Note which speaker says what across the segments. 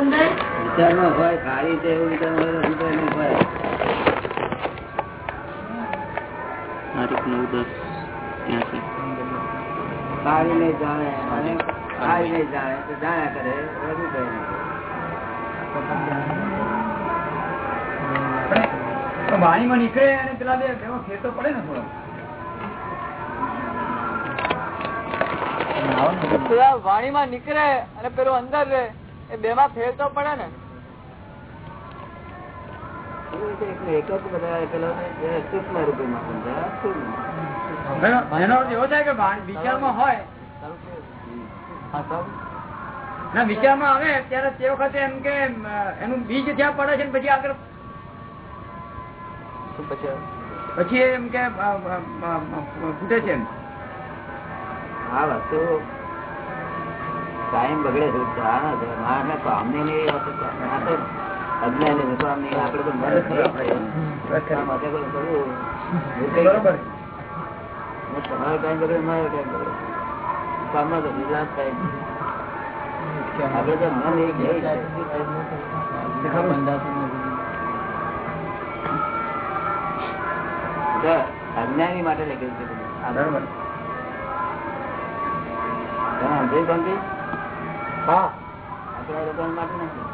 Speaker 1: વિચારમાં હોય ખારી છે એવું વિચારમાં હોય તો નહીં હોય
Speaker 2: તારીખ નવ દસ ત્યાંસી
Speaker 1: ખારી નહીં જાણે અને ખારી નહીં જાણે તો જાણ્યા કરે વધુ કઈ નહીં
Speaker 3: વાણીમાં નીકળે અને પેલા બે ફેર તો પડે ને થોડો.
Speaker 4: વાણીમાં નીકળે અને પેલું અંદર રહે. એ બે માં ફેર તો પડે ને.
Speaker 3: વિચારમાં આવે ત્યારે તે વખતે એમ કે એનું બીજ ત્યાં પડે છે ને પછી આગળ
Speaker 4: પછી?
Speaker 3: એમ કે ફૂટે છે
Speaker 1: આ વસ્તુ ટાઈમ બગડે છે આ ના છે માણસને કામની નહીં આ તો આ તો અજ્ઞાની છે, કામની. આપણે તો મદદ કરવી પડે. આ માટે કોઈ કરવું, એવું કંઈ
Speaker 3: બરોબર
Speaker 1: ને તમારો ટાઈમ બગડે મારો ટાઈમ બગડે કામમાં તો વિલાસ થાય નહીં. આપણે તો મન એક એ છે. તો અજ્ઞાની માટે લખેલું છે બધું. આ
Speaker 3: બરોબર
Speaker 1: તમે સમજાયું શાંતિ? આપણા લોકો માટે નથી.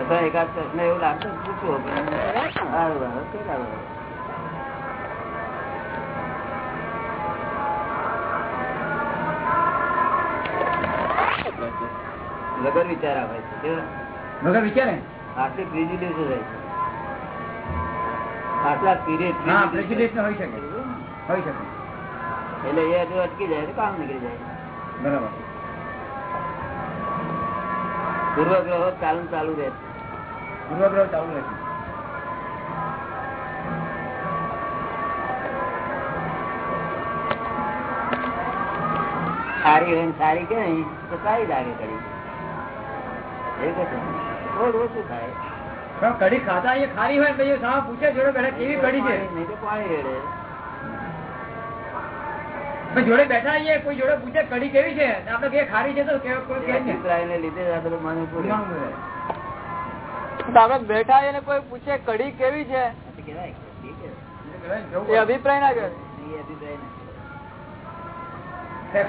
Speaker 1: અથવા એકાદ પ્રશ્ન એવું લાગતો તો પૂછવો પણ સારું સારું કર્યા બરાબર. વગર વિચાર આવે છે?
Speaker 3: વગર વિચારે?
Speaker 1: આટલી પ્રિજિડિયસ હોય છે. આટલા પીરિયડ
Speaker 3: હોય શકે. હોઈ શકે.
Speaker 1: એટલે એ હજુ અટકી જાય કામ નીકળી જાય
Speaker 3: બરાબર.
Speaker 1: પૂર્વગ્રહો ચાલુ ચાલુ રહે
Speaker 3: પૂર્વગ્રહ ચાલુ રહે
Speaker 1: સારી હોય સારી કે નહીં તો સારી લાગે કડી. થોડું ઓછું થાય.
Speaker 3: કડી ખાતા અહીંયા ખારી હોય પછી કેવી કડી છે?
Speaker 1: નહીં તો પાણી રેડે
Speaker 3: જોડે બેઠા અહીંયા કોઈ જોડે પૂછે કઢી કેવી છે? આપણે કે ખારી છે તો કે કોઈ ને
Speaker 4: બેઠા પૂછે કઢી કેવી છે?
Speaker 1: તો કહેવાય. કે ઠીક છે.
Speaker 4: એ અભિપ્રાય ના કરે
Speaker 1: જ્ઞાન અભિપ્રાય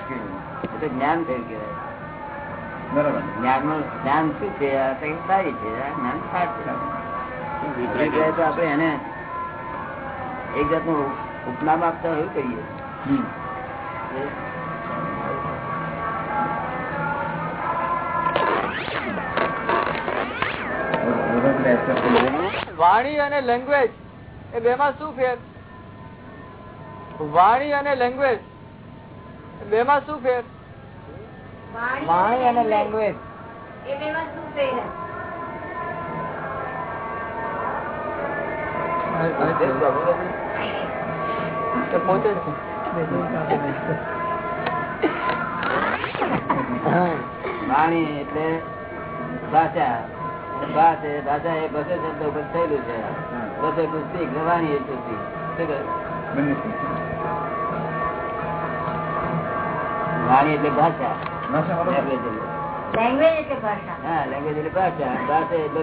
Speaker 1: કેવાય તો જ્ઞાન થયું કહેવાય.
Speaker 3: બરાબર.
Speaker 1: જ્ઞાનનું જ્ઞાન શું છે? સારી છે. જ્ઞાન સારું તો આપણે એને એક જાતનું ઉપનામ આપતા એવું કહીએ.
Speaker 4: વાણી અને લેંગ્વેજ એ બે માં શું ફેર વાણી અને લેંગ્વેજ બે માં શું ફેર
Speaker 5: વાણી અને લેંગ્વેજ
Speaker 6: એ બેમાં શું ફેર
Speaker 4: પોતે છે.
Speaker 1: વાણી એટલે ભાષા ભાષા એ બસો શબ્દ ઉપર થયેલું છે. બસો પુસ્તિક વાણી એ પુસ્તિક. વાણી એટલે ભાષા.
Speaker 6: લેંગ્વેજ એટલે. ભાષા.
Speaker 1: હા લેંગ્વેજ એટલે ભાષા. ભાષા એટલે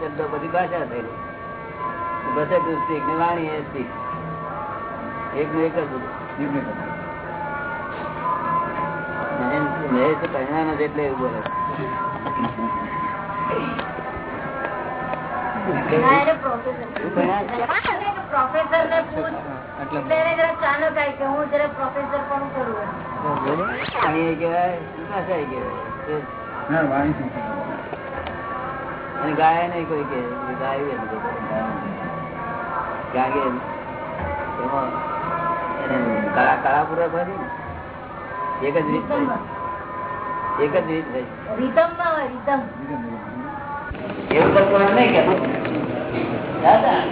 Speaker 1: શબ્દો બધી ભાષા થયેલી. ભસે પુસ્તિક ને વાણી એ સ્તિક એક નું એક જ બધું
Speaker 3: જીભને પકડો.
Speaker 1: મહેશ તો પરિણામ જ એટલે એવું બોલે
Speaker 6: ના, એટલે પ્રોફેસર
Speaker 1: શું ભણ્યા?
Speaker 6: એટલે પ્રોફેસર ને પૂછ એટલે એને જરા ચાલો થાય કે હું જરા પ્રોફેસર પણ કરું એમ.
Speaker 1: વાણી એ કહેવાય ભાષા એ કહેવાય
Speaker 3: ના, વાણી શું છે?
Speaker 1: અને ગાય નહીં કોઈ કે ગાયું એમ કે કારણ કે એમાં એને કળા કળા પૂર્વક એક જ રીત એક જ રીત થઈ.
Speaker 6: રીધમમાં હોય રીધમ
Speaker 1: એવું તો નહીં કે દાદા.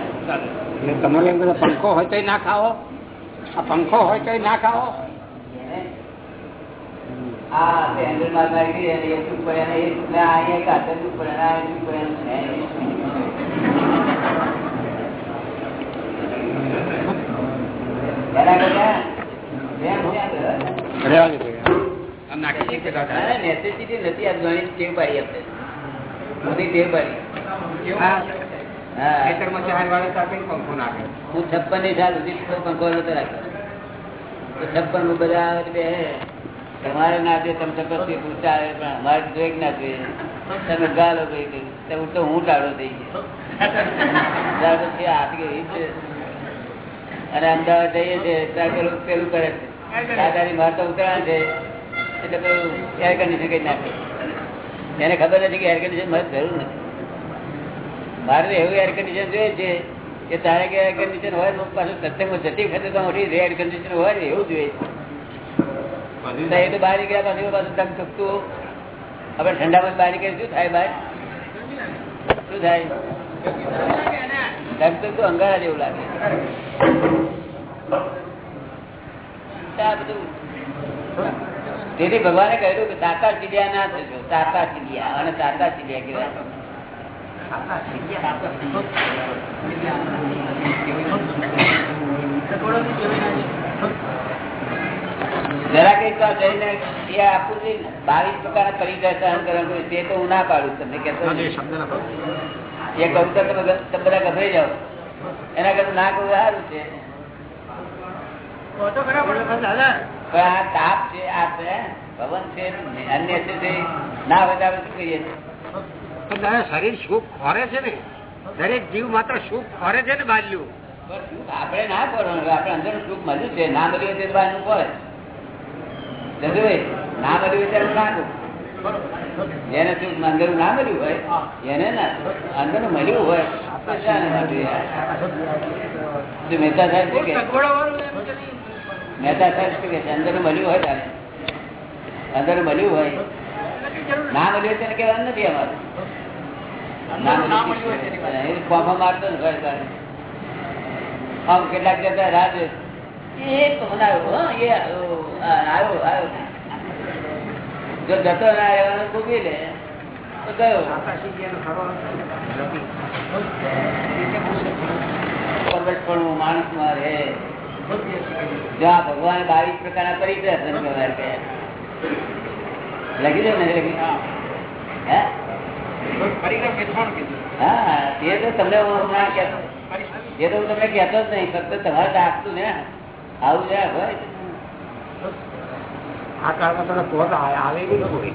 Speaker 7: તમારે એમ બધા પંખો હોય તો ના ખાઓ. આ પંખો હોય તો ના ખાઓ.
Speaker 1: હા મારી એ પડે એ ચૂપ અહીંયા કાતર પડે આ પડે અને છે નહીં. એના કરતા જેમ છે એમ રહેવાય.
Speaker 7: રહેવા દે ભાઈ. આમ નાખી દઈએ કે દાદા?
Speaker 1: ના, necessity નથી આ ગણિત ટેવ પાડી આપણે મોટી ટેવ પાડી
Speaker 7: હા.
Speaker 1: છપ્પનની સાલ સુધી પંખો નતો રાખ્યો છપ્પનનું બધા બે તમારે ના જોઈએ તમે થી પૂછતા આવે પણ અમારે એક ના જોઈએ. તમે ગાલો દઉં તો હું તો હું ટાળો થઈ ગયો. ત્યાર પછી છે. અને અમદાવાદ જઈએ છીએ પેલું પેલું કરે છે. દાદાની માર તો ઉતરાણ છે એટલે પેલું એર કન્ડિશન કઈ નાખે. એને ખબર નથી કે એર કન્ડિશન મારે જરૂર નથી. મારે એવું એર કન્ડિશન જોઈએ છે કે તારે કે એર કન્ડિશન હોય તો પાછું સત્સંગમાં જતી વખતે તો મોટી એર કન્ડિશન હોય ને એવું જોઈએ. એ તો બહાર નીકળ્યા પાછું પાછું ધક થકતું આપણે ઠંડામાં બહાર નીકળે શું થાય બહાર? શું થાય? ધક ધકતું અંગારા જેવું લાગે. આ બધું. તેથી ભગવાને કહ્યું કે તાતા ચીડિયા ના થશો તાતા ચીડિયા અને તાતા ચીડિયા તો આપવું બાવીસ પ્રકારના પરિચય સહન કરવાનું તે તો હું ના પાડું. તમને નથી. એ કહું તો તમે બધા ગભરાઈ જાઓ. એના કરતા ના કહું સારું છે. પણ આ તાપ છે આ છે અન્ય છે ના આપણે શું કહીએ?
Speaker 7: તો દાદા શરીર સુખ ખોરે છે ને? દરેક જીવ માત્ર સુખ ખોરે છે ને બાજુ
Speaker 1: પણ આપણે ના કરવાનું આપણે અંદર સુખ મળ્યું છે. ના મળ્યું તે બહારનું પડે ના મળ્યું ત્યારે ના કહું જેને શું અંદર ના મળ્યું હોય, એને ના અંદર મળ્યું હોય મહેતા સાહેબ કે મહેતા સાહેબ કે અંદર મળ્યું હોય તારે? અંદર મળ્યું હોય. ના મળ્યું તેને કહેવાનું નથી અમારું. કોફા મારતો તારે. આમ કેટલાક જતા રાજ. એ તો આવ્યો જો જતો ના આવ્યો કૂકી લે તો ગયો. પરવટપણું માણસમાં રહે. જો આ ભગવાન બાવીસ પ્રકારના પરિચય લખી દો ને લખી હે. હા તે તો તમને હું ના કહેતો. એ તો હું તમને કહેતો જ નહીં ફક્ત તમારે તો આપતું ને. આવું જાય હોય.
Speaker 7: આ કાળમાં તમે કોટ આવે કોઈ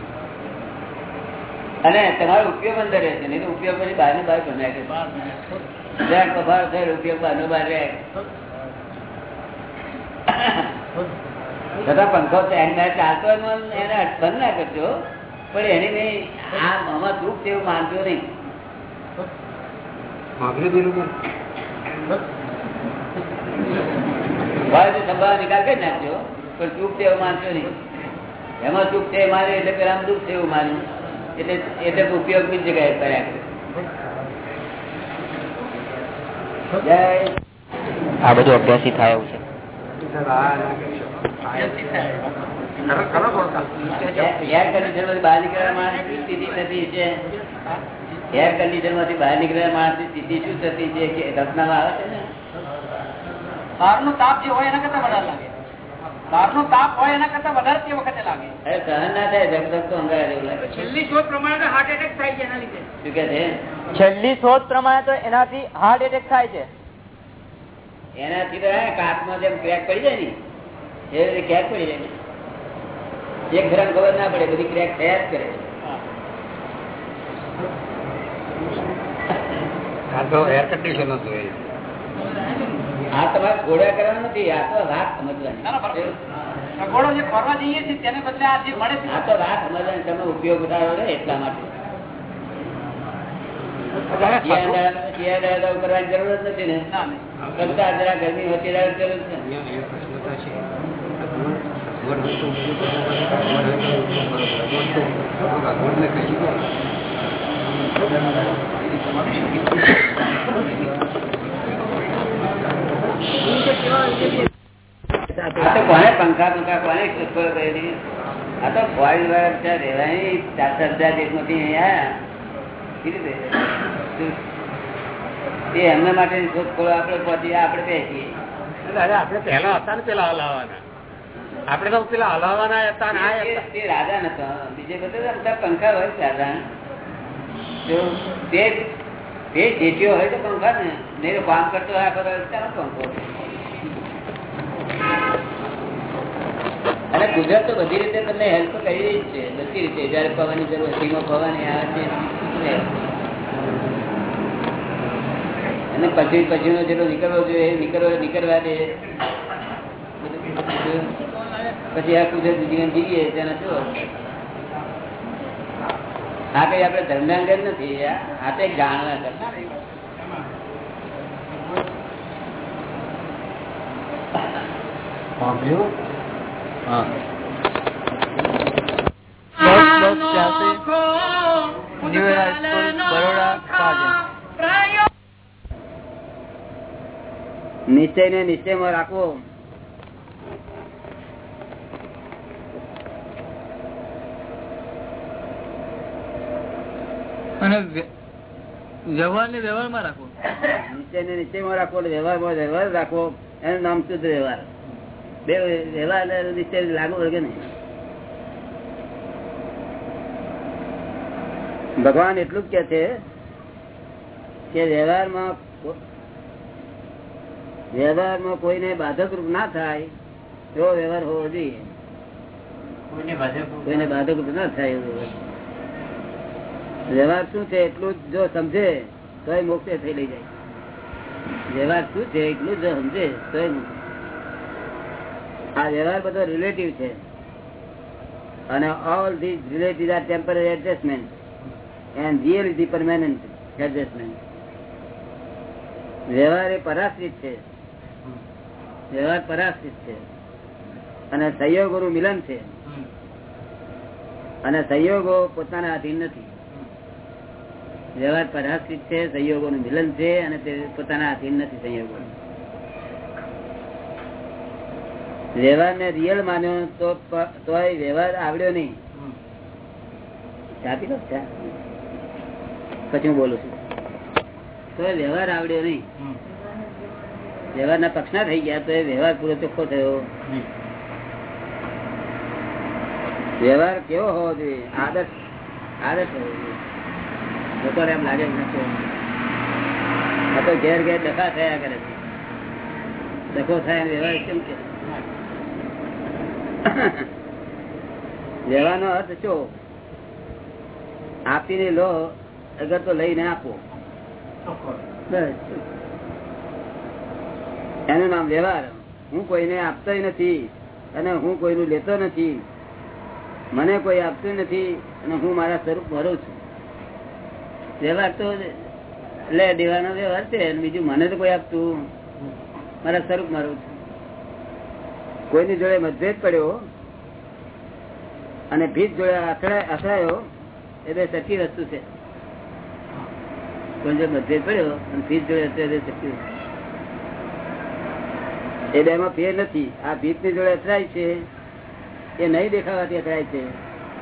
Speaker 1: અને તમારો ઉપયોગ અંદર રહે છે નહીં ઉપયોગ પછી બહાર બહાર બનાવે જરાક કભાર થયેલો ઉપયોગ બહાર બહાર રહે. છતાં પંખો ચાલતો એને બંધ ના કરજો પણ એને નહીં આ આમાં દુઃખ એવું માનજો નહીં. નિકાલ કરી નાખજો પણ ચૂક છે એવું માનશો નહીં. એમાં ચૂક છે મારી એટલે પેલા દુઃખ છે એવું માન્યું એટલે એટલે ઉપયોગ બી જગ્યાએ કર્યા
Speaker 8: આ બધું અભ્યાસી થાય એવું છે.
Speaker 1: એર કન્ડિશનમાંથી બહાર નીકળ્યા માણસ સ્થિતિ થતી છે? એર કન્ડિશનમાંથી બહાર નીકળ્યા માણસની સ્થિતિ શું થતી છે? કે રચનામાં આવે છે ને?
Speaker 9: બહારનો તાપ જે હોય એના કરતા વધારે લાગે. બહારનો તાપ હોય એના કરતા વધારે તે વખતે લાગે.
Speaker 1: અરે સહન ના થાય ધગધગ તો અંગારા જેવું લાગે.
Speaker 9: છેલ્લી શોધ પ્રમાણે હાર્ટ એટેક થાય છે એના લીધે.
Speaker 1: શું કે છે?
Speaker 4: છેલ્લી શોધ પ્રમાણે તો એનાથી હાર્ટ એટેક થાય છે.
Speaker 1: એનાથી તો હે કાચમાં જેમ ક્રેક પડી જાય ને એ રીતે ક્રેક પડી જાય એક ઘરે ખબર ના પડે બધી ક્રેક થયા જ કરે
Speaker 7: આ તો એર કન્ડિશન હતું હોય
Speaker 1: આ તમારે ઘોડ્યા કરવાનું નથી આ તો રાત સમજવાની
Speaker 9: સગવડો જે ફરવા જઈએ છીએ તેને બદલે આ જે મળે છે
Speaker 1: આ તો વાત સમજવાની તમે ઉપયોગ ઉઠાડો ને એટલા માટે કરવાની જરૂર જ નથી ને કરતા જરા ગરમી હોતી જરૂર છે
Speaker 7: અહીંયા એ
Speaker 1: કોને પંખા પંખા કોને શોધખોળ કરેલી આ તો ફોરેન વાળા ત્યાં રહેવાની ચાર ચાર દેશમાંથી અહીંયા. કેવી રીતે? શું? તે એમના માટેની શોધખોળ આપણે પહોંચી આપણે બેસીએ.
Speaker 7: આપણે પહેલા હતા ને પેલા હલાવાના. આપણે તો પેલા હલાવાના હતા ને
Speaker 1: તે- રાજા નતો. બીજે બધા બધા પંખા હોય રાજા. તે તે જેટીઓ હોય તો પંખા ને. નહીં કામ કરતો હોય પંખો અને કુદરત તો બધી રીતે તમને હેલ્પ કરી રહી છે. બધી રીતે. જયારે પવાની જરૂર સીમો પવાની આવે છે. અને પછી પછીનો જેટલો નીકળવો જોઈએ એ નીકળવો, નીકળવા દે. પછી આ કુદરત જીવન જીવીએ, તેના શું? આ કઈ આપડે ધર્માંગ નથી આ તો
Speaker 4: બરોડા સાજન
Speaker 1: નિશ્ચય ને નિશ્ચયમાં રાખવો
Speaker 4: અને વ્યવહાર ને વ્યવહારમાં રાખવો
Speaker 1: નીચે ને નિશ્ચયમાં રાખવો વ્યવહારમાં વ્યવહાર રાખવો એનું નામ શુદ્ધ વ્યવહાર? બે વ્યવહાર નીચે લાગુ વળગે નહીં? ભગવાન એટલું જ કે છે કે વ્યવહારમાં વ્યવહારમાં કોઈને બાધક રૂપ ના થાય એવો વ્યવહાર હોવો જોઈએ. કોઈને બાધક રૂપ ના થાય એવો વ્યવહાર. વ્યવહાર શું છે એટલું જ જો સમજે તો મોક્ષે થઈ લઈ જાય. વ્યવહાર શું છે એટલું જ સમજે તો આ વ્યવહાર બધો રિલેટિવ છે. અને all these relative are temporary adjustment and real is the permanent adjustment વ્યવહાર એ પરાશ્રિત છે. વ્યવહાર પરાશ્રિત છે. અને સહયોગોનું મિલન છે. અને સહયોગો પોતાના આધીન નથી. વ્યવહાર પરાશ્રિત છે, સંયોગોનું મિલન છે અને તે પોતાના આધીન નથી સંયોગો વ્યવહાર ને રિયલ માન્યો તો વ્યવહાર આવડ્યો નહીં. પછી હું બોલું છું. તોય વ્યવહાર આવડ્યો નહીં. વ્યવહારના પક્ષના થઈ ગયા તો એ વ્યવહાર પૂરો ચોખ્ખો થયો. વ્યવહાર કેવો હોવો જોઈએ? આદર્શ આદર્શ હોવો જોઈએ. લોકોને એમ લાગે આ તો ઘેર ઘેર ડખા થયા કરે છે. ડખો થાય વ્યવહાર કેમ કે? લેવાનો અર્થ શું? આપીને લો, અગર તો લઈને આપો. એનું નામ વ્યવહાર. હું કોઈને આપતો નથી અને હું કોઈનું લેતો નથી. મને કોઈ આપતું નથી અને હું મારા સ્વરૂપ ભરું છું. વ્યવહાર તો લે, દેવાનો વ્યવહાર છે બીજું મને તો કોઈ આપતું. મારા સ્વરૂપ મારું કોઈની જોડે મતભેદ પડ્યો અને ભીત જોડે અથડાય- એ બે સચ્ચી વસ્તુ છે. કોઈ જોડે મતભેદ પડ્યો અને ભીત જોડે અથડાય વસ્તુ એ બે માં ફેર નથી. આ ભીતની જોડે અથડાય છે, એ નહીં દેખાવાથી અથડાય છે.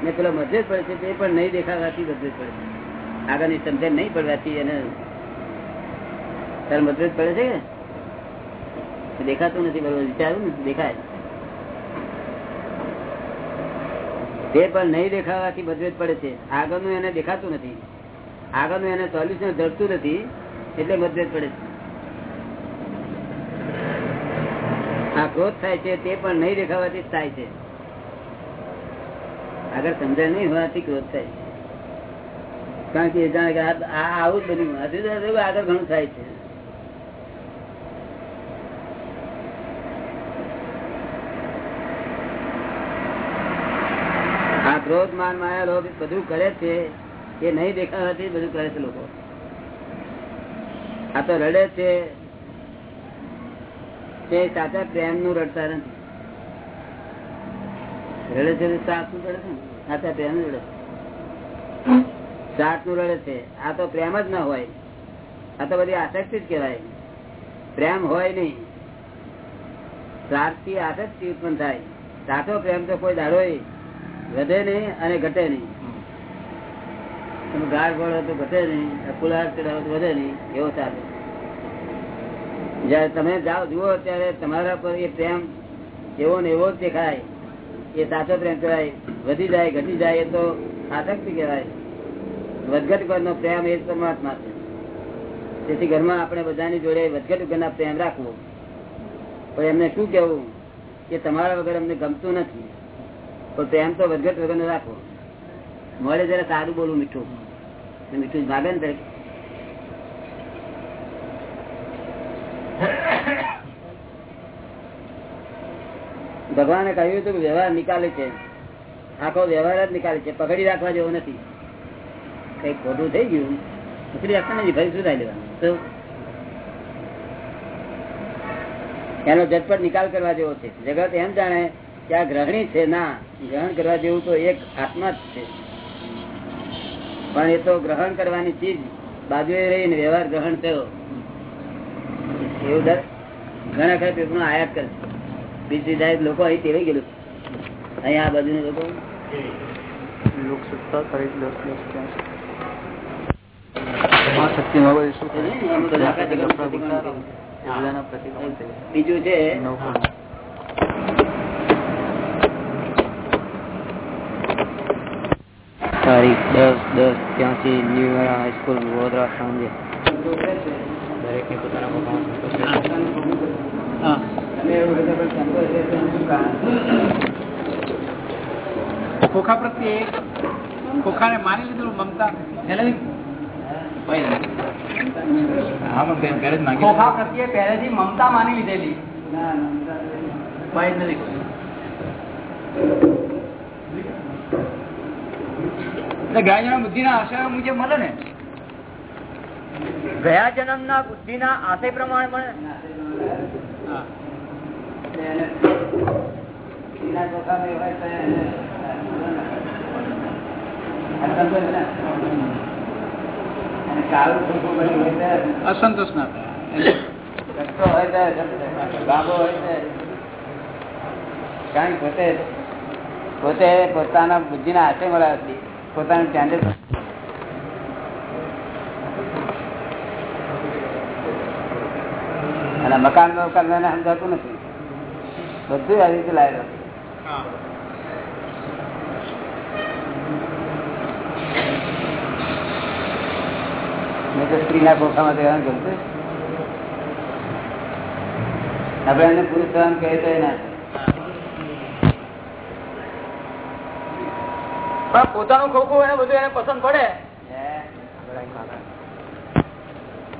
Speaker 1: ને પેલો મતભેદ પડે છે, તે પણ નહીં દેખાવાથી મતભેદ પડે છે. આગળની સમજણ નહીં પડવાથી એને તારે મતભેદ પડે છે કે? દેખાતું નથી, બરોબર વિચારું નથી, દેખાય. તે પણ નહીં દેખાવાથી મતભેદ પડે છે. આગળનું એને દેખાતું નથી. આગળનું એને સોલ્યુશન ધરતું નથી, એટલે મતભેદ પડે છે. આ ક્રોધ થાય છે, તે પણ નહીં દેખાવાથી થાય છે. આગળ સમજણ નહીં હોવાથી ક્રોધ થાય છે. કારણ કે જાણે કે આવું જ બધું આગળ ઘણું થાય છે. આ ક્રોધ, માન, માયા, લોભ બધું કરે છે. એ નહીં દેખાવાથી બધું કરે છે લોકો. આ તો રડે છે. તે સાચા પ્રેમનું રડતા નથી. રડે છે સાચું રડે છે સાચા પ્રેમ રડે છે. સાતનું રડે છે. આ તો પ્રેમ જ ના હોય. આ તો બધી આસક્તિ જ કહેવાય. પ્રેમ હોય નહીં. સ્વાર્થથી આસક્તિ ઉત્પન્ન થાય. સાચો પ્રેમ તો કોઈ દાડો વધે નહીં અને ઘટે નહીં. ગાઢ ગાળ તો ઘટે નહીં ફુલાર ચડાવો વધે નહીં, એવો ચાલે જયારે તમે જાઓ, જુઓ ત્યારે તમારા પર એ પ્રેમ એવો ને એવો જ દેખાય. એ સાચો પ્રેમ કહેવાય. વધી જાય, ઘટી જાય એ તો આસક્તિ કહેવાય. વધઘટ કરનો પ્રેમ એ પરમાત્મા છે. તેથી ઘરમાં આપણે બધાની જોડે વધઘટ વગરના પ્રેમ રાખવો. પણ એમને શું કેવું કે તમારા વગર અમને ગમતું નથી. પણ પ્રેમ તો વધઘટ વગરનો રાખવો. મળે જરા સારું બોલું મીઠું. મીઠું ભાગે ને ભગવાને કહ્યું હતું કે વ્યવહાર નિકાલે છે. આખો વ્યવહાર જ નિકાલે છે. પકડી રાખવા જેવો નથી. કઈ ખોટું થઈ ગયું પકડી રાખવા નથી ફરી સુધારી લેવાનું? એનો ઝટપટ નિકાલ કરવા જેવો છે. જગત એમ જાણે કે આ ગ્રહણી છે, ના, ગ્રહણ કરવા જેવું તો એક આત્મા જ છે. પણ એ તો ગ્રહણ કરવાની ચીજ બાજુએ રહીને વ્યવહાર ગ્રહણ થયો. એવું ઘણા ખરા પેપર આયાત કરે બીજી સાહેબ લોકો અહીં ટેવાઈ ગયેલું અહીંયા આ બાજુ લોકો લોકસત્તા આખા જગતનું પ્રતિક્રમણ થયું. બીજું છે?
Speaker 8: તારીખ દસ દસ ત્યાંથી ન્યુ હાઈસ્કૂલ વડોદરા સાંજે. દરેકને પોતાના પોતાના?
Speaker 9: ખોખા પ્રત્યે ખોખાને માની લીધું મમતા. ખોખા પ્રત્યે પહેલેથી મમતા માની લીધેલી
Speaker 1: ના, ના,
Speaker 9: એટલે ગયા જન્મ બુદ્ધિ ના આશય મુજબ મળે ને
Speaker 3: ગયા જન્મ ના બુદ્ધિ ના આશય પ્રમાણે મળે
Speaker 9: હા. અસંતોષ ના
Speaker 1: કારણ પોતે પોતે પોતાના બુદ્ધિના હાથે મળ્યા હતી પોતાનું સ્ટેન્ડર્ડ અને મકાન મકાન સમજાતું નથી. બધું આવી રીતે લાવેલો. મેં તો સ્ત્રીના ખોખામાં રહેવાનું ગમતું આપણે એને પુરુષ થવાનું કહે તો ના
Speaker 3: પોતાનું ખોખું એને બધું એને પસંદ પડે.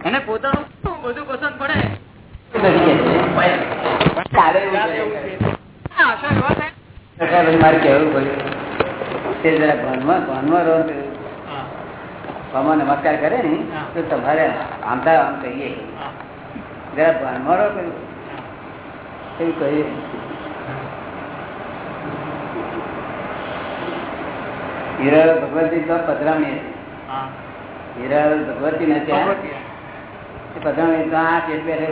Speaker 3: એને પોતાનું બધું પસંદ પડે.
Speaker 1: મારે કેવું પડ્યું. તે જરા ભાનમાં ભાનમાં રહો ભામાં નમસ્કાર કરે ને તો તમારે આમતા આમ કહીએ જરા રહો એવું કહીએ હીરા ભગવતી તો પધરામણી હતી હીરા ભગવતી ને ત્યાં પધરામણી તો આ ચેટ બેઠે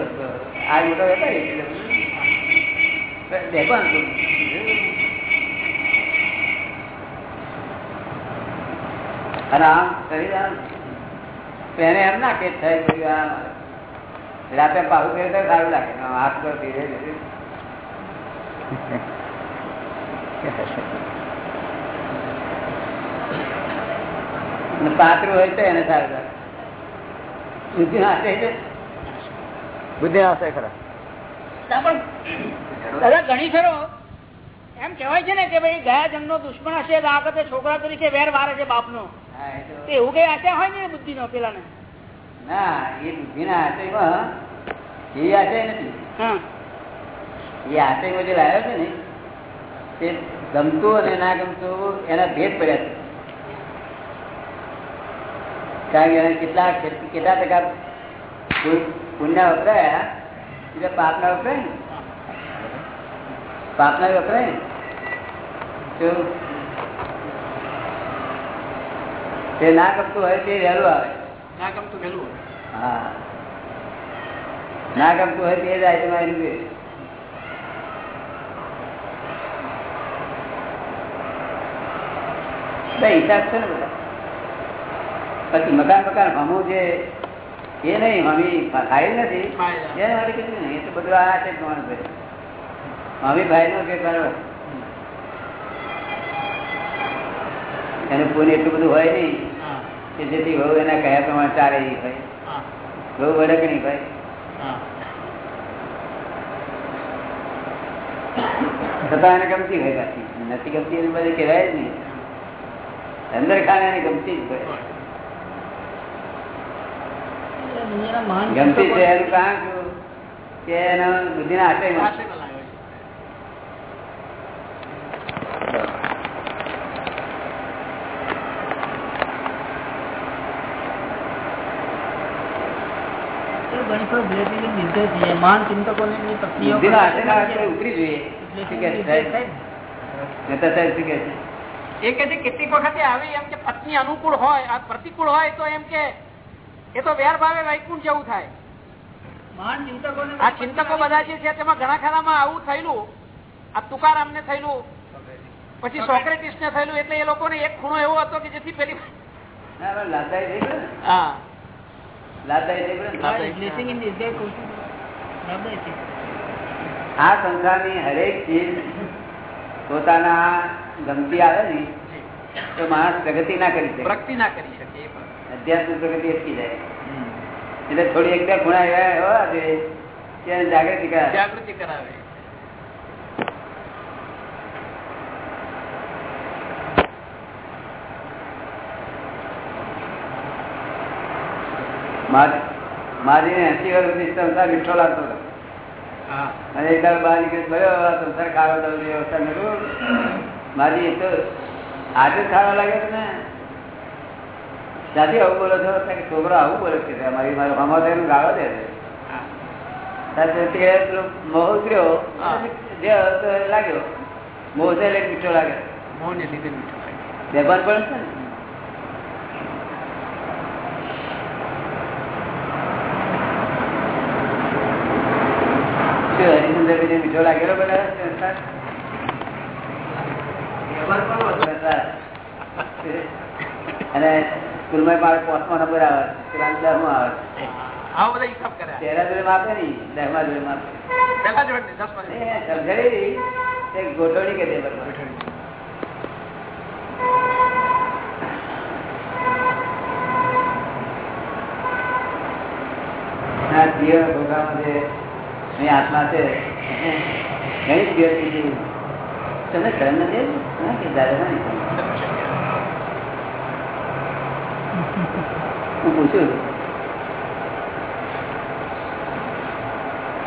Speaker 1: આ મોટો વેપારી દેખો ને અને આમ કરી એને એમ ના કે થઈ ગયું આ રાતે પાછું તો સારું લાગે. હાથ પર ધીરે ધીરે અને હોય તો એને સારું લાગે. બુદ્ધિ હાથે છે?
Speaker 3: બુદ્ધિ આશય ખરા
Speaker 9: દાદા ઘણી ખરો એમ કેવાય છે ને કે ભાઈ ગયા જન્મ નો દુશ્મન હશે તો આ વખતે છોકરા તરીકે વેર વારે છે બાપ નો એવું કઈ આશા હોય ને બુદ્ધિ નો પેલા ના
Speaker 1: એ બુદ્ધિના આશયમાં એ આશય નથી. એ આશયમાં જે લાવ્યો છે ને તે ગમતું અને ના ગમતું એના ભેદ પડ્યા છે. કારણ કે એને કેટલા કેટલા ટકા પુણ્ય વપરાયા એટલે પાપના વપરાય ને. પાપના વપરાય ને. તો ના ગમતું હોય તે વહેલું આવે.
Speaker 9: ના ગમતું પેલું
Speaker 1: હા. ના ગમતું હોય તે જાય તમારી હિસાબ છે ને બધા. પછી મકાન મકાન ભમવું છે એ નહીં મમ્મી ફાઇલ નથી. એના માટે કીધું નહીં એ તો બધું આ છે તમારું ભાઈ મમ્મી ભાઈ નો કે બરાબર એનું પુણ્ય એટલું બધું હોય નહીં. કે જેથી વહુ એના કયા પ્રમાણે ચાલે એ ભાઈ બહુ વડક નહીં ભાઈ છતાં એને ગમતી હોય પાછી નથી ગમતી એની બધી કહેવાય જ નહીં. અંદર ખાને એને ગમતી જ હોય. ગમતી છે એનું કારણ કે એના બુદ્ધિના આશયમાં.
Speaker 9: આશયમાં છીએ.
Speaker 4: મહાન ચિંતકોની પત્નીઓ
Speaker 1: ઉતરી જોઈએ.
Speaker 9: એ કે છે કેટલીક વખતે આવી એમ કે પત્ની અનુકૂળ હોય આ પ્રતિકૂળ હોય તો એમ કે એ તો વેર ભાવે વૈકુંઠ જેવું થાય.
Speaker 4: મહાન ચિંતકોને
Speaker 9: આ ચિંતકો બધા જે છે તેમાં ઘણા ખરામાં આવું થયેલું આ તુકારામ ને થયેલું પછી સોક્રેટિસ. ને થયેલું એટલે એ લોકોને એક ખૂણો એવો હતો કે જેથી પેલી? હા.
Speaker 1: આ સંસારની હરેક ચીજ પોતાના ગમતી આવે ને તો માણસ પ્રગતિ ના કરી શકે.
Speaker 9: પ્રગતિ ના કરી શકે.
Speaker 1: અધ્યાત્મ પ્રગતિ અટકી જાય. એટલે થોડી એક બે ખૂણા એવા એને જાગૃતિ કરાવે.
Speaker 9: જાગૃતિ કરાવે.
Speaker 1: માર- એસી વર્ષ સુધી સંસાર મીઠો લાગતો હતો. અને એક દાડ બહાર નીકળી ગયો સંસાર ખાવા દઉં વ્યવસ્થા મેળવું મારી એ તો આજે ખાવા લાગે ને. ત્યાંથી આવું બોલો છો છોકરો આવું બોલે છે મારી મારો મામા થઈને ગાળો દે છે. મોહ ઉતર્યો જે લાગ્યો. મોહ છે એટલે મીઠો લાગે
Speaker 9: મોહને લીધે મીઠો લાગે
Speaker 1: બેભાન પણ છે ને શું મીઠો લાગેલો બધા. અને સ્કૂલમાં મારે નંબર આવે પેલા આવે તેરા જોડે માપે દસમા માપે ગોઠવણી કરી દે ભોગામાં જે આત્મા છે ઘણી તમે ના હું પૂછ્યું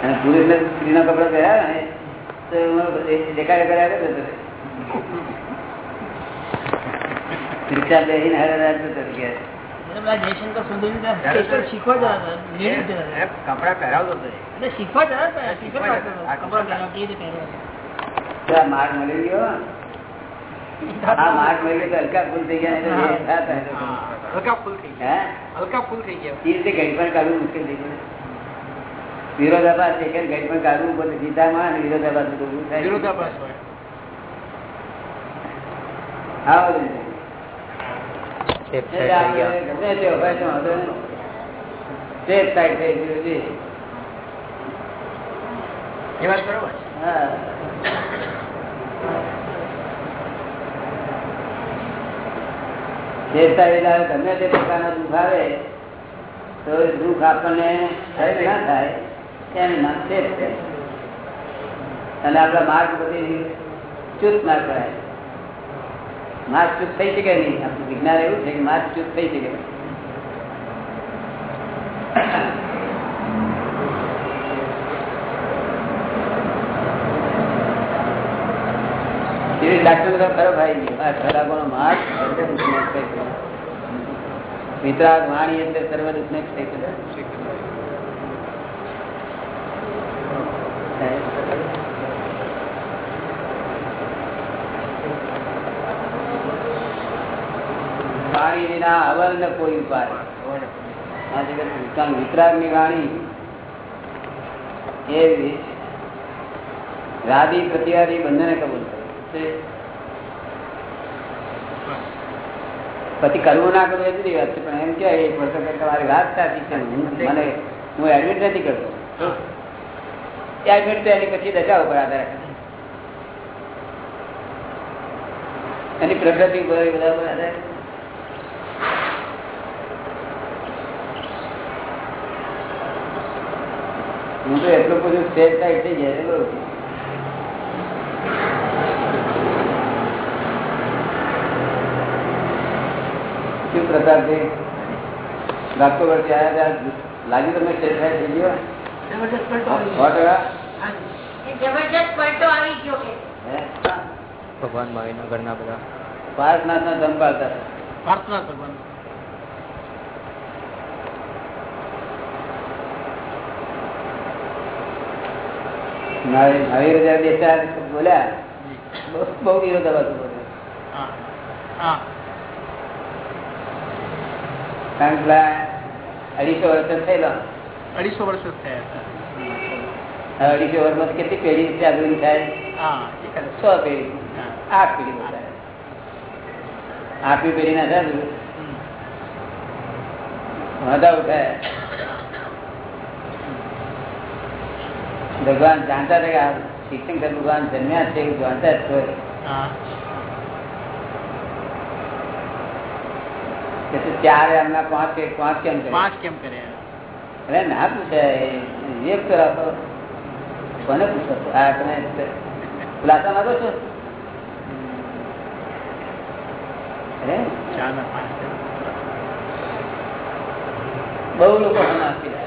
Speaker 1: અને પૂરી ને સ્ત્રીના કપડા પહેર્યા ને, તો દેખાડે કર્યા કરતો હતો. રિક્ષા બેસીને હારે હારે જતો હતો ઘેર.
Speaker 4: એટલે પેલા જયશંકર સુંદરી સ્પેશિયલ શીખવા જતા હતા લેડીઝ જતા હતા.
Speaker 3: કપડા પહેરાવતો હતો
Speaker 4: એટલે શીખવા જતા હતા શીખવા જતા હતા. કપડાં પહેરવા કેવી રીતે પહેરવા
Speaker 1: તો આ માર્ગ મળી ગયો આ માર્ગ મળી ગયો તો હલકા ફૂલ થઈ ગયા નહીં તો એ થાતા એ લોકો.
Speaker 9: હલકા ફૂલ થઈ
Speaker 1: હે
Speaker 9: ગયા હલકા ફૂલ થઈ ગયા
Speaker 1: એ રીતે ઘડી પણ કાઢવું મુશ્કેલ થઈ ગયું વિરોધાભાસ છે કે ઘડી પણ કાઢવું પડે ગીતામાં અને વિરોધાભાસ બધું ઊભું થાય
Speaker 9: વિરોધાભાસ હોય
Speaker 1: એટલે
Speaker 8: side થઈ ગયા.
Speaker 1: ગમે તે થઈ ગયું.
Speaker 9: એ વાત બરોબર
Speaker 1: હા. ગમે પ્રકારના દુઃખ આવે તો એ દુઃખ આપણને ના થાય એનું નામ step છે અને આપણા માર્ગ બધી ચૂત ના કરાય માર્ગ ચૂપ થઈ શકે નહીં આપણું વિજ્ઞાન એવું છે કે માસ ચૂપ થઈ શકે. ડાક્ટર બધા ખરો ભાઈ ગયો. વિતરાગ વાણી એટલે સર્વ દુઃખને થઈ ગયો. વાણી વિના અવર ને કોઈ ઉપાય. વિતરાગની વાણી એ રાદી પ્રતિવાદી બંનેને કબૂલ કરે. પછી કરવું ના કરવું એ જુદી વાત છે પણ એમ કે એક વર્ષ તમારી વાત સાચી છે હું મને હું એડમિટ નથી કરતો. એડમિટ તો એની પછી દશા ઉપર આધાર રાખે એની પ્રગતિ ઉપર બધા આધાર. હું તો એટલું બધું સ્ટેજ થઈ જાય છે લાગતો વર્ષે આવ્યા ત્યાં તમને સ્ટેજ થઈ ગયો? હે?
Speaker 8: ભગવાન મહાવીરના ઘરના બધા.
Speaker 1: પાર્થનાથના દમ પાડતા હતા.
Speaker 9: ભગવાન.
Speaker 1: મહાવીર જયારે બે ચાર બોલ્યા. બહુ- બહુ વિરોધાભાસ બોલ્યા
Speaker 9: હા. હા.
Speaker 1: કારણ કે અઢીસો વર્ષ થયેલા.
Speaker 9: અઢીસો વર્ષ થયા
Speaker 1: અઢીસો વર્ષમાં કેટલી પેઢી જાગૃતિ થાય? સો પેઢી. આઠ પેઢી થાય. આઠમી પેઢી ના થાય. ઉઠાય ભગવાન જાણતા હતા કે આ શિક્ષણ કર ભગવાન જન્મ્યા છે એવું જાણતા જ હોય. ચાર એમના પાંચ કે પાંચ કેમ કરે?
Speaker 9: પાંચ કેમ કરે?
Speaker 1: અરે ના પૂછાય. વિવેક તો કોને પૂછો? આ તમે ખુલાસા માંગો છો? બહુ લોકો રહ્યા.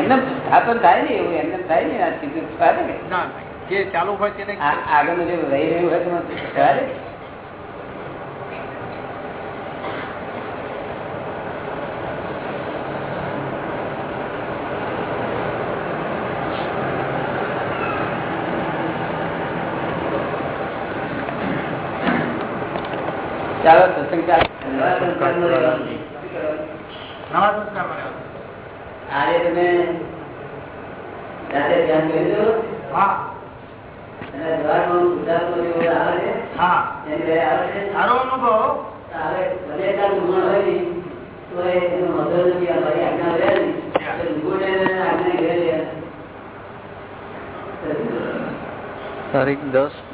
Speaker 1: એમને સ્થાપન થાય ને એવું એમને થાય ને આ સીધું.
Speaker 9: જે ચાલુ હોય તેને
Speaker 1: આગળ આગળનું જે રહી રહ્યું હોય તેમાં ને ચાલો સત્સંગ ચાલો
Speaker 9: નવા સંસ્કારમાં રહ્યા.
Speaker 1: આજે તમે રાતે ધ્યાન કર્યું
Speaker 9: હા
Speaker 1: અને સવારમાં ગુજરાતમાં જેવું આવે છે
Speaker 9: હા
Speaker 1: એની ઘરે આવે છે
Speaker 9: સારો અનુભવ
Speaker 1: હવે ભલે તારું ગુણ હોય ને, તો એ એનો મતલબ નથી આ મારી આજ્ઞા રહે ને, તો ગુણ એને આજ્ઞા ઘેર લે.
Speaker 8: તારીખ દસ દસ
Speaker 1: આત્મા
Speaker 8: ત્યાંસી
Speaker 1: તો કયો, તમે આત્મા જ કહેશો. શું નામ તમારું?
Speaker 8: ન્યૂ એર હાઈસ્કૂલ બરોડા સાંજે
Speaker 1: આ આવાજ મંડળ કે નહીં?
Speaker 9: ના
Speaker 1: આ તો એવા કે ના ના છીએ. એટલે આ રબરની જવાબદારી છે તેમાં કેટલી જવાબદારી કોઈને નુકસાન થયું બધું તમે હોય તે બીજો જવાબદારી તમે તો પાછું કેવું કોઈ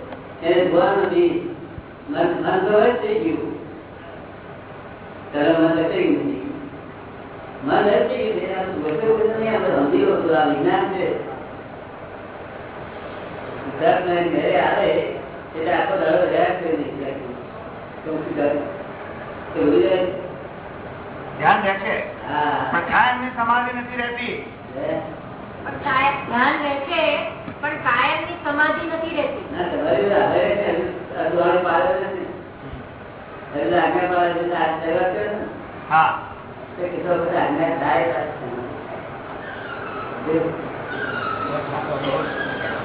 Speaker 1: એને જોવાનું નથી. મન મન તો હોય થઈ ગયું. તારા મન લખાઈ ગયું મન જ ગયું છે. આ ગોઠવે ગોઠવે નહીં, આ બધું સમજી લો આ વિજ્ઞાન છે. ઘરે આવે એટલે આખો દાડો જ કરી દે તો શું કરે? તો ભૂલી જાય?
Speaker 9: ધ્યાન રહે છે
Speaker 1: હા.
Speaker 9: પણ કાયમની સમાધિ નથી રહેતી.
Speaker 6: ધ્યાન રહે પણ કાયમની સમાધિ નથી. રહેતી
Speaker 9: હા.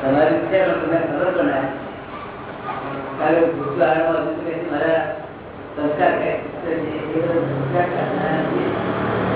Speaker 1: તમારી ખબર કાલે ભૂતકાળમાં મારા સંસ્કાર સંસ્કાર કરનારા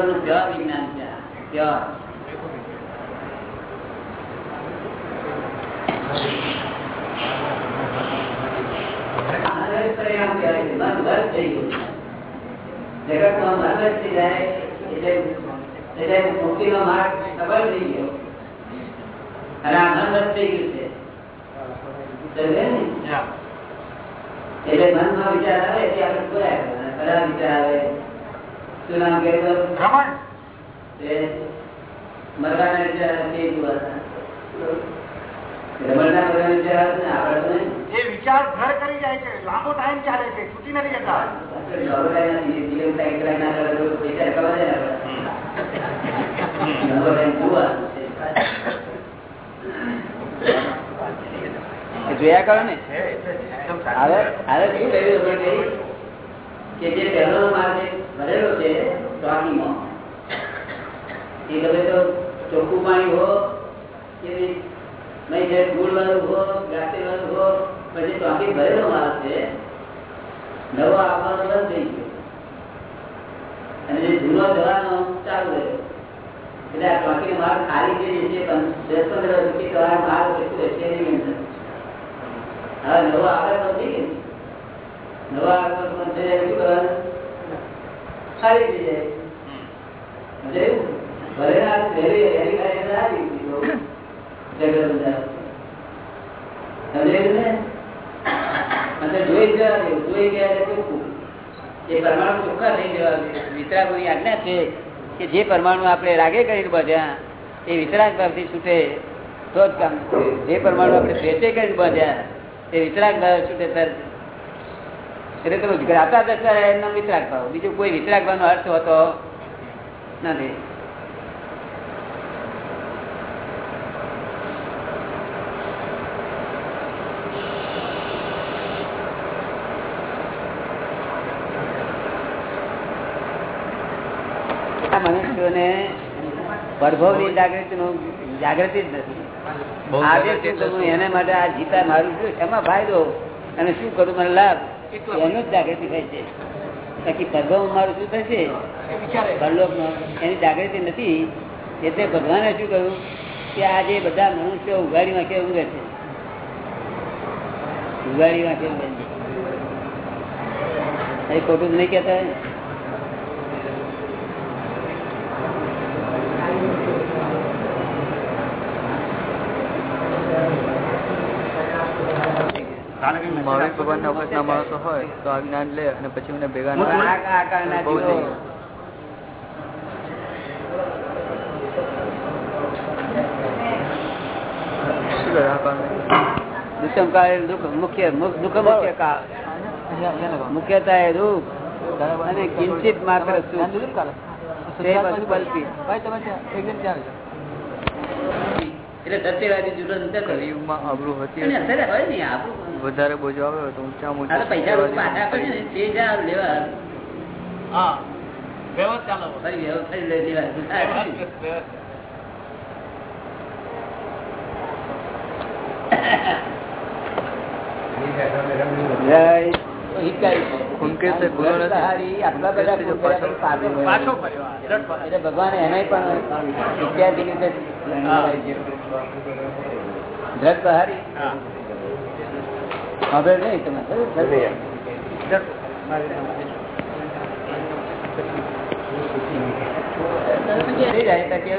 Speaker 1: મન પ્યોર વિજ્ઞાન માર્ગ સફળ થઈ ગયો અને આ થઈ ગયું છે એટલે મનમાં વિચાર આવે તે આપણે જોયા વિચાર આવે. શું નામ કહેતો
Speaker 9: રમણ.
Speaker 1: મરવાના વિચાર આવે તે જોવાના રમણના મરવાના વિચાર આપણે
Speaker 9: એ વિચાર વિચાર ઘર કરી જાય છે લાંબો ટાઈમ ચાલે છે છૂટી નથી જતા.
Speaker 1: જોયા કરો ને? હવે હવે શું કહ્યું કે જે પહેલો માર્ગ જે ભરેલો છે ટ્રોફીમાં એ ગમે તો ચોખ્ખું પાણી હો કે જે ગુળ વાળું હો ગાતે વાળું હો, પછી ટ્રોફી ભરેલો માલ છે. નવો આવવાનો બંધ થઈ ગયો. અને જે જૂનો જવાનો ચાલુ રહ્યો. એટલે આ ટ્રોફી માલ ખાલી જશે પણ દસ પંદર રૂપિયા પછી માલ કેટલું હશે નહીં હવે નવો આવે તો થઈ ગયો. નવા આગળ છે, શું કરવાનું? ખાલી થઈ જાય છે. કે જે પરમાણુ આપણે રાગે કરીને બાંધ્યા, એ વિતરાગ ભાવથી છૂટે તો જ કામ જે પરમાણુ આપણે ભેટે કરીને બધ્યા, એ વિતરાગ ભાવ છૂટે તરત એટલે તો ગાતા દસરા એમનો વિતરાગ ભાવ બીજું કોઈ વિતરાગ ભાવનો અર્થ હોતો નથી. મનુષ્યોને પ્રભવની જાગૃતિ નું જાગૃતિ જ નથી આજે શું? કરવું એના માટે આ જીતા મારું શું એમાં ફાયદો. અને શું કરું મને લાભ? એનું જ જાગૃતિ થાય છે. બાકી પ્રભવ મારું શું થશે? પરલોકમાં એની જાગૃતિ નથી. એટલે ભગવાને શું કહ્યું કે આ જે બધા મનુષ્યો ઉઘાડી વાંખે ઊંઘે છે? ઉઘાડી વાંખે ઊંઘે છે? ખોટું નહીં કહેતા?
Speaker 4: મહાવીર ભગવાન ના વખત ના માણસો હોય તો આ જ્ઞાન લે અને પછી મને ભેગા ના બહુ લગાવો.
Speaker 1: મુખ્યતા રૂપ અને કિંચિત માત્ર સુખ.
Speaker 4: ભાઈ તમે એક દિન ત્યાં.
Speaker 1: એટલે સત્યવાદી જુદો નથી
Speaker 4: આબરૂ હતી વધારે બોજો આવ્યો તો ઊંચા
Speaker 1: મોટા પૈસા પાછા ને તે જ લેવા.
Speaker 9: હા વ્યવસ્થા ચાલો
Speaker 1: ફરી વ્યવસ્થા લઈ ભગવાને એને પણ વિદ્યાર્થી રીતે દ્રઢ બહારી નહીં તમે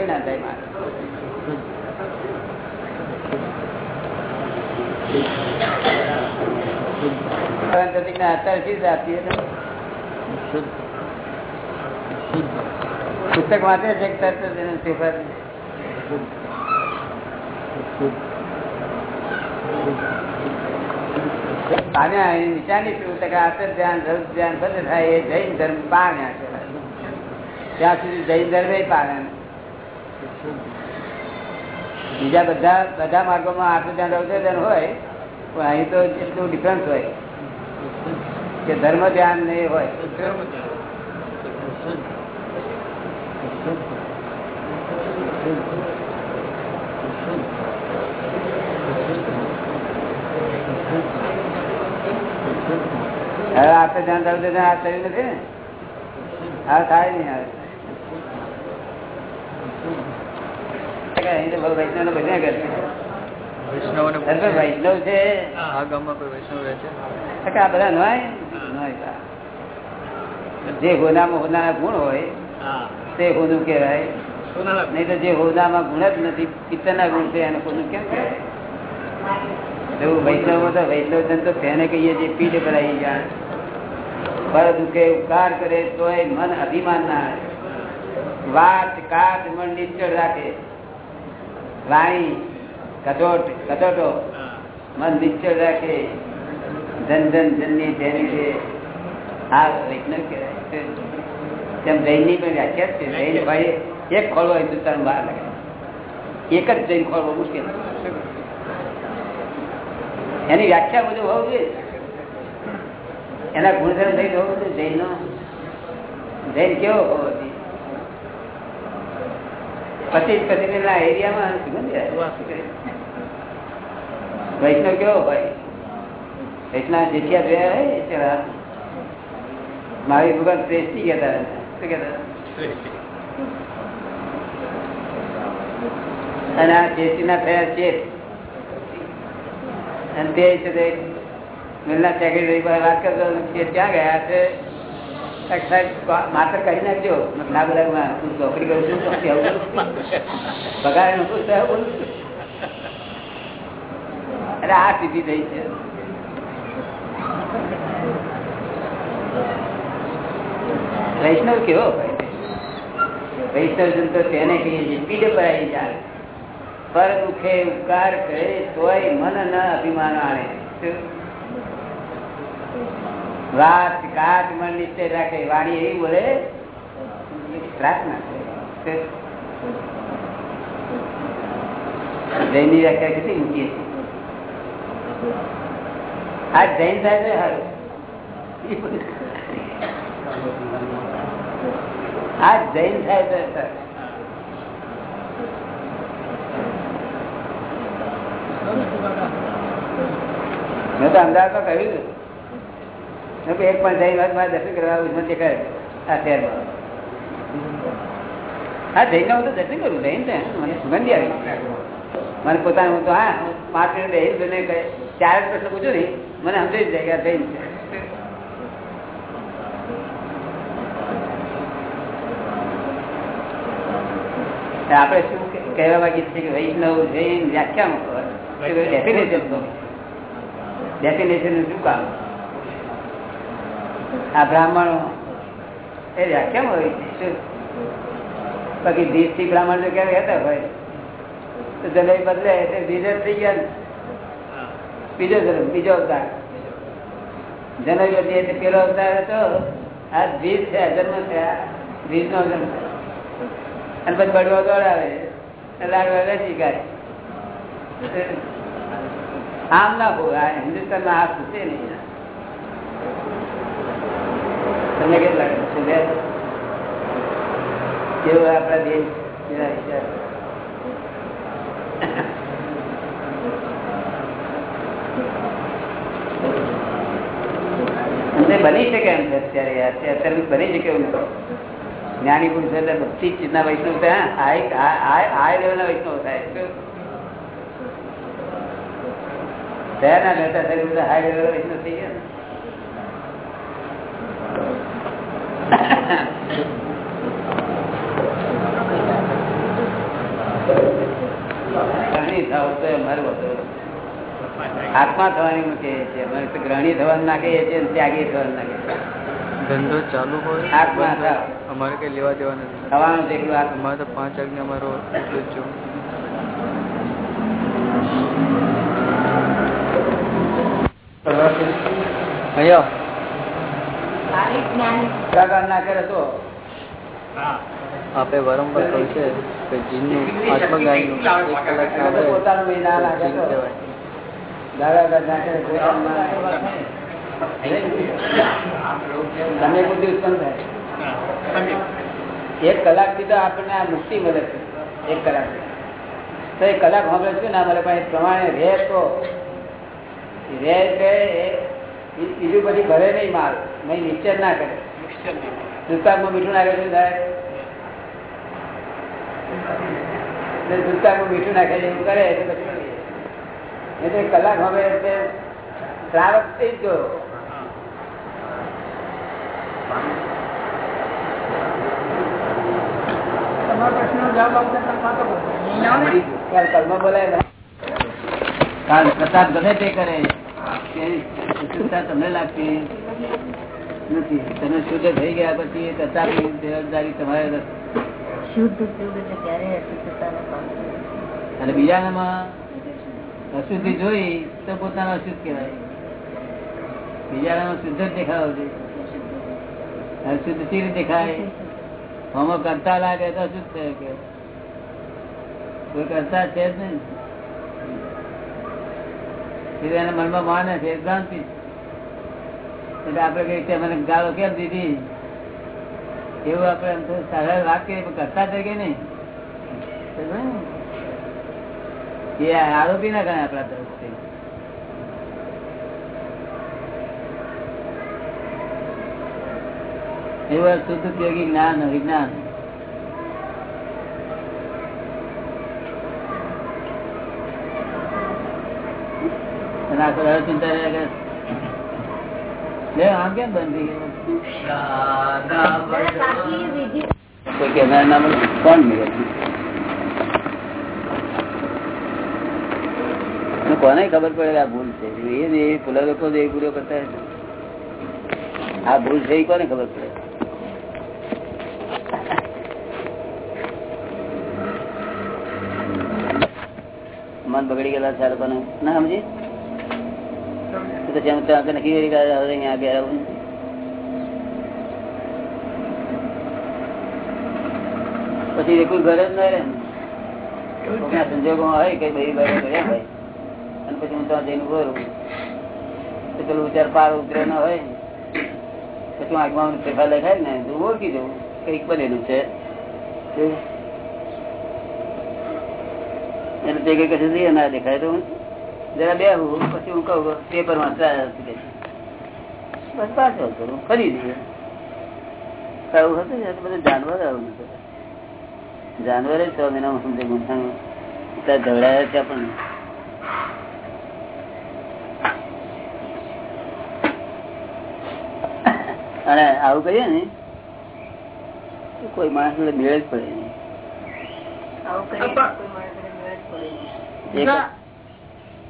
Speaker 1: ના થાય મારે. તમે? પુસ્તક વાંચે છે તરત જ એને પેપર પામ્યા એ શું તો કે આતર ધ્યાન, ધર્મ ધ્યાન બંધ થાય, એ જૈન ધર્મ પામ્યા છે. ત્યાં સુધી જૈન ધર્મ એ પામ્યા બીજા બધા બધા માર્ગોમાં આટલું ધ્યાન રૌદ્ર ધ્યાન હોય, પણ અહીં તો એટલું ડિફરન્સ હોય કે ધર્મ ધ્યાન ને ધર્મ હોય. હવે આપણે ધ્યાન ધ્યાન આ થયું નથી ને? હા થાય નહીં હવે. અહીં તો બહુ વૈષ્ણવ બધા કરે
Speaker 4: વૈષ્ણવોને
Speaker 1: છે
Speaker 4: પૂછે,
Speaker 1: વૈષ્ણવ છે.
Speaker 4: આ ગામમાં કોઈ વૈષ્ણવ રહે છે?
Speaker 1: આ બધા નોય નોય જે હોદામાં હોનાના ગુણ હોય તે કહેવાય.
Speaker 9: સોનાના
Speaker 1: નહીં તો જે હોદામાં ગુણ જ નથી પિત્તરના ગુણ છે એને હોનું કેમ કહેવાય? એવું વૈષ્ણવ તો વૈષ્ણવ જન તો તેને કહીએ જે પીઠ ભરાઈ જાય પર દુખે ઉપકાર કરે તોય મન અભિમાન ના આવે. વાત કાચ મન નિશ્ચળ રાખે. વાણી કટોટ કટોટો. મન નિશ્ચળ રાખે. જન જન જનની જેની છે. આ વૈજ્ઞાનિક કહેવાય. તેમ જૈનની પણ વ્યાખ્યા જ છે. જૈન ભાઈ એક ખોલવો હિન્દુસ્તાન બહાર લાગે એક જ જૈન ખોલવો મુશ્કેલ. એની વ્યાખ્યા બધું હોવું જોઈએ. એના ગુણધર્મ થઈ હોવું જોઈએ જૈનનો. જૈન કેવો હોવો જોઈએ? પચીસ પચીસ ના એરિયામાં વૈષ્ણવ કેવો હોય? વૈષ્ણવ જેઠિયા જોયા હોય તેવા? મારી ભગવાન શ્રેષ્ઠી કહેતા શું કહેતા અને આ જેસી ના થયા છે અને તે છે તે વાત કરતો તે ગયા છે. માત્ર નાખજો. ના બધા હું નોકરી કરું છું બોલું. અરે આ સ્થિતિ થઈ છે. વૈષ્ણવ કેવો વૈષ્ણવ જન તો તેને કહીએ છીએ પીડે પર આવી જાય પર દુખે ઉપકાર કરે તોય મન ન અભિમાન આણે? વાત કાટ મન નિશ્ચય રાખે, વાણી એવી બોલે. જૈનની વ્યાખ્યા કેટલી મૂકીએ આ જૈન સાહેબ હારું. આ જૈન સાહેબ એ સારું. મેં તો અમદાવાદમાં કહ્યું હતું. એક પણ જઈ વાત મારે દર્શન કરવા ઉજમાં દેખાય આ શહેરમાં. હા જઈને હું તો દર્શન કરું જઈને મને સુગંધી આવી. મને પોતાનું હું તો હા પાંચ મિનિટ રહી જોઈને ચાર જ પ્રશ્ન પૂછું નહીં મને સમજાઈ જાય કે જૈન છે. આપણે શું કહેવા માંગીએ છીએ કે વૈષ્ણવ જૈન વ્યાખ્યામાં ડેફિનેશન ડેફિનેશન શું કામ? આ બ્રાહ્મણો, એ વ્યાખ્યા હોય, શું? બાકી દેશથી બ્રાહ્મણ જો ક્યારે હતા હોય તો જનોઈ બદલે બીજો થઈ ગયા ને. બીજો જન્મ બીજો અવતાર. જનોઈ બદલી એટલે પેલો અવતાર હતો. આ બીજ છે જન્મ છે, આ નો જન્મ અને પછી બળવો દોડાવે લાડવા કાઢે આમ ના હોય હિન્દુસ્તાનમાં આ પૂછે નહીં. તમને કેમ લાગે? છે? કેવું આપણા દેશ? બની શકે એમ છે અત્યારે અત્યારે બની શકે એવું. જ્ઞાની પુરુષ એટલે બધી જ ચીજના વૈષ્ણવ થાય હાઈ લેવલના વૈષ્ણવ થાય. શું? થયા ના કરતા બધા હાઈ લેવલ થઈ ગયા. આત્મા થવાની મૂકે તો ગ્રહણી થવાનું નાખે છે ત્યાગી થવાનું નાખે
Speaker 8: ધંધો ચાલુ હોય
Speaker 1: આત્મા
Speaker 8: અમારે કઈ લેવા દેવા નથી.
Speaker 1: થવાનું છે એટલું
Speaker 8: અમારે તો પાંચ આજ્ઞા અમારો એટલું જ જો અહીંયા
Speaker 1: પ્રકાર ના કરે તો?
Speaker 8: આપે વારંવાર કહ્યું છે કે જીનનું આત્મજ્ઞાનનું એક કલાક ના
Speaker 1: પોતાનું લાગે તો.
Speaker 8: કહેવાય.
Speaker 1: દાદા દાદા ના કરે પોતાનું ના લાગે. તમે બુદ્ધિ ઉત્પન્ન થાય. એક કલાકથી તો આપણને આ મુક્તિ મળે છે એક કલાક તો એક કલાક હવે શું ના મળે પણ એ પ્રમાણે રહે તો એટલે બીજું બધી ભરે નહીં માલ નહીં મિક્સર ના કરે. દુષ્કાળમાં મીઠું નાખે શું થાય એટલે મીઠું નાખે છે એવું કરે એટલે પછી કલાક હવે એટલે શ્રાવક થઈ ગયો કાલ કર્મ બોલાય ને. કાલ ગમે તે કરે. તમને લાગતી નથી તમે શુદ્ધ થઈ ગયા પછી એ જવાબદારી તમારે? અને બીજાનામાં અશુદ્ધિ જોઈ તો પોતાનો અશુદ્ધ કહેવાય. બીજાનો શુદ્ધ જ દેખાવ અશુદ્ધ ચીર દેખાય? હોમો કરતા લાગે તો અશુદ્ધ થયો કે. કોઈ કરતા છે જ નહીં. એના મનમાં માને છે ભ્રાંતિ. એટલે આપડે કઈ મને ગાળો કેમ દીધી? એવું આપડે તો વાત કરીએ કરતા તરીકે નહીં? એ આરોપી ના ગણાય આપણા તરફથી. એવું શુદ્ધ ઉપયોગી જ્ઞાન વિજ્ઞાન અને આખો દાડો ચિંતા રહ્યા કરે. લે આમ કેમ બંધ થઈ ગયું?
Speaker 6: બાકી વિધિ
Speaker 1: કોઈ કેમેરા ના મળે? કોણ મળે? અને કોને ખબર પડે કે આ ભૂલ છે? એ જ એ ભૂલા લોકો જ એ ભૂલો કરતા હોય છે. આ ભૂલ છે એ કોને ખબર પડે? મન બગડી ગયેલા છે આ લોકોને. ના સમજી તો ત્યાં હવે અહીંયા આગળ આવું. પછી એકલું ઘર જ ન રહે. સંજોગોમાં હોય કે ભાઈ ભાઈ અને પછી હું ત્યાં જઈને તો પેલું વિચાર પાર ઉતરે ન હોય. પછી હું આગમાં ફેફા લખાય ને તો ઓળખી જવું કંઈક બનેલું છે. એટલે તે કઈ કશું ના દેખાય તો હું. જરા બે હું પછી હું કહું પેપર વાંચતા બસ. પાછો કરું ફરી દઈએ આવું હતું ને એટલે બધું જાનવર આવું હતું. જ છ મહિના સમજે ગુંઠાણું ત્યાં ઝઘડાયા ત્યાં પણ અને આવું કહીએ ને કોઈ માણસ મેળ જ પડે નહીં.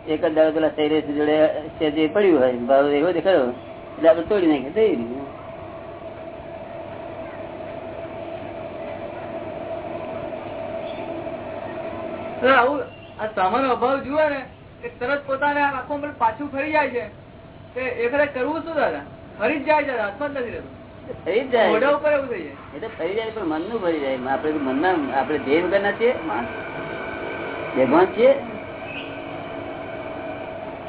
Speaker 1: એક જ- દાડો પેલા શૈલેષ જોડે જે પડ્યું હોય ભાવ એવો દેખાયો. એટલે આપડે તોડી નાખીએ થઈ રહ્યું
Speaker 4: આવું આ સામાનો અભાવ જુએ ને કે તરત પોતાને આખો પાછું ફરી જાય છે. કે એ ખરે કરવું શું દાદા? ફરી જ જાય છે હાથમાં જ નથી રહેતું.
Speaker 1: થઈ જાય.
Speaker 4: મોઢા ઉપર એવું થઈ જાય.
Speaker 1: એટલે તો ફરી જાય પણ મનનું ફરી જાય. આપણે મનના આપણે દેહ વગરના છીએ ભગવાન છીએ.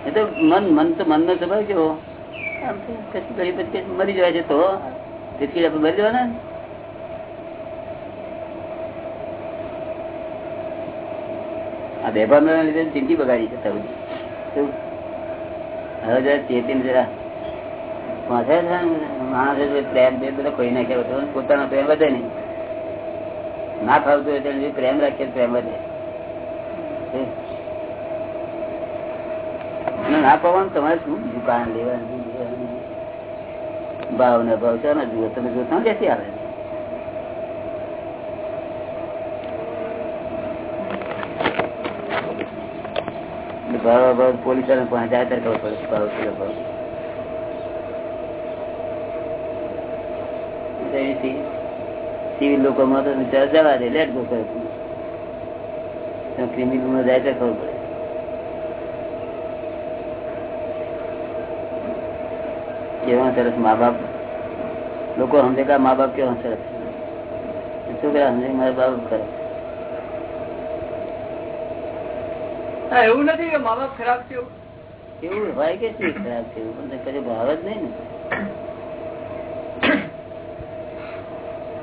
Speaker 1: એ તો મન મન તો, મનનો સ્વભાવ કેવો? કશું કરી પછી મરી જવાય છે તો? તેથી આપણે મરી જવાના ને? આ બેભાન લીધે જિંદગી બગાડી છે તારું. હવે જરા ચેતીને જરા ને માણસ પ્રેમ બે બધા કોઈ નાખ્યા હતો પોતાનો પ્રેમ વધે નહીં. ના ફાવતું હોય પ્રેમ રાખીએ પ્રેમ વધે. હે. ના, પવન, તમારે શું? દુકાન લેવાની ભાવ ને ભાવ છે ને જુઓ, તમે જોતા ક્યાંથી આવે. ભાવ ભાવ, પોલીસ ને પાસે જાય ત્યારે ખબર પડે, ભાવ અહીંથી સિવિલ લોકોમાં તો વિચાર જવા દે લેટ ગો કરે. ક્રિમિનલમાં જાય તો ખબર પડે. કેવા સરસ મા બાપ લોકો સમજે કે મા બાપ કેવા સરસ છે છોકરા સમજે કે મારા બાપ કરે
Speaker 4: હા, એવું નથી કે મા બાપ ખરાબ છે એવું.
Speaker 1: એવું હોય કે શું ખરાબ છે એવું પણ કદી ભાવ જ નહીં ને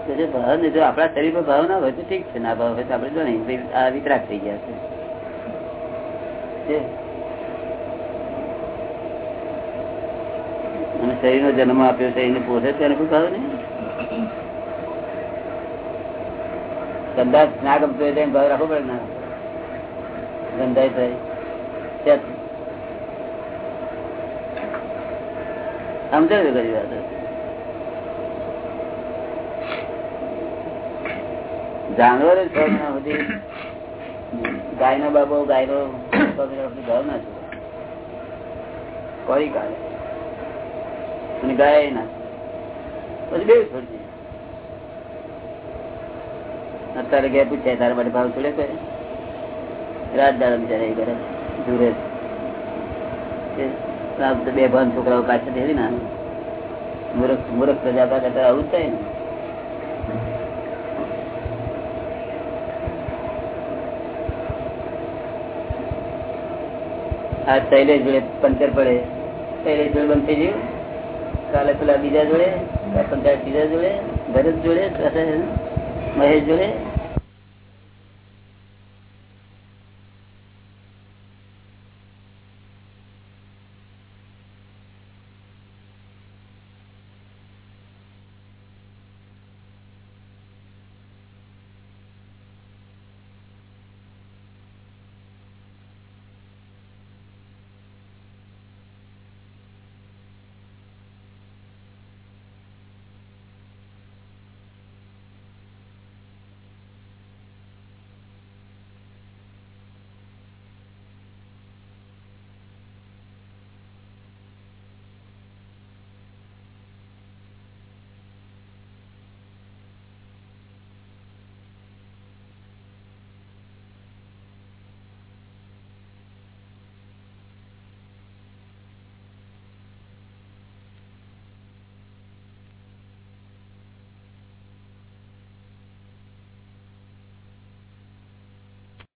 Speaker 1: કદી ભાવ નહીં જો આપણા શરીર પર ભાવ ના હોય તો ઠીક છે ના ભાવ હોય તો આપણે જો નહીં ભાઈ આ વિતરાગ થઈ ગયા છે છે અને શરીર નો જન્મ આપ્યો શરીર ને પોષે તેને કોઈ ભાવ નહીં. કદાચ ના ગમતો હોય તેને ભાવ રાખવો પડે ના ગંધાય થાય. સમજાય છે? વાત જાનવર જ સુધી ગાય નો બાબો ગાય નો ભાવ ના છે. કોઈ કાઢે અને ગયા ના પછી બે છોડી અત્યારે ગયા પૂછાય, તારા માટે ભાવ છોડે કરે? રાત દાડા બિચારા કરે તો બે ભાન છોકરાઓ કાચે થઈ ના મૂર્ખ મૂર્ખ પ્રજાપતિ હતા આવું જ થાય ને. આ શૈલેષ જોડે પંચર પડે. શૈલેષ જોડે બંધ થઈ ગયું? કાલે પેલા બીજા જોડે પંચાયત બીજા જોડે ભરત જોડે મહેશ જોડે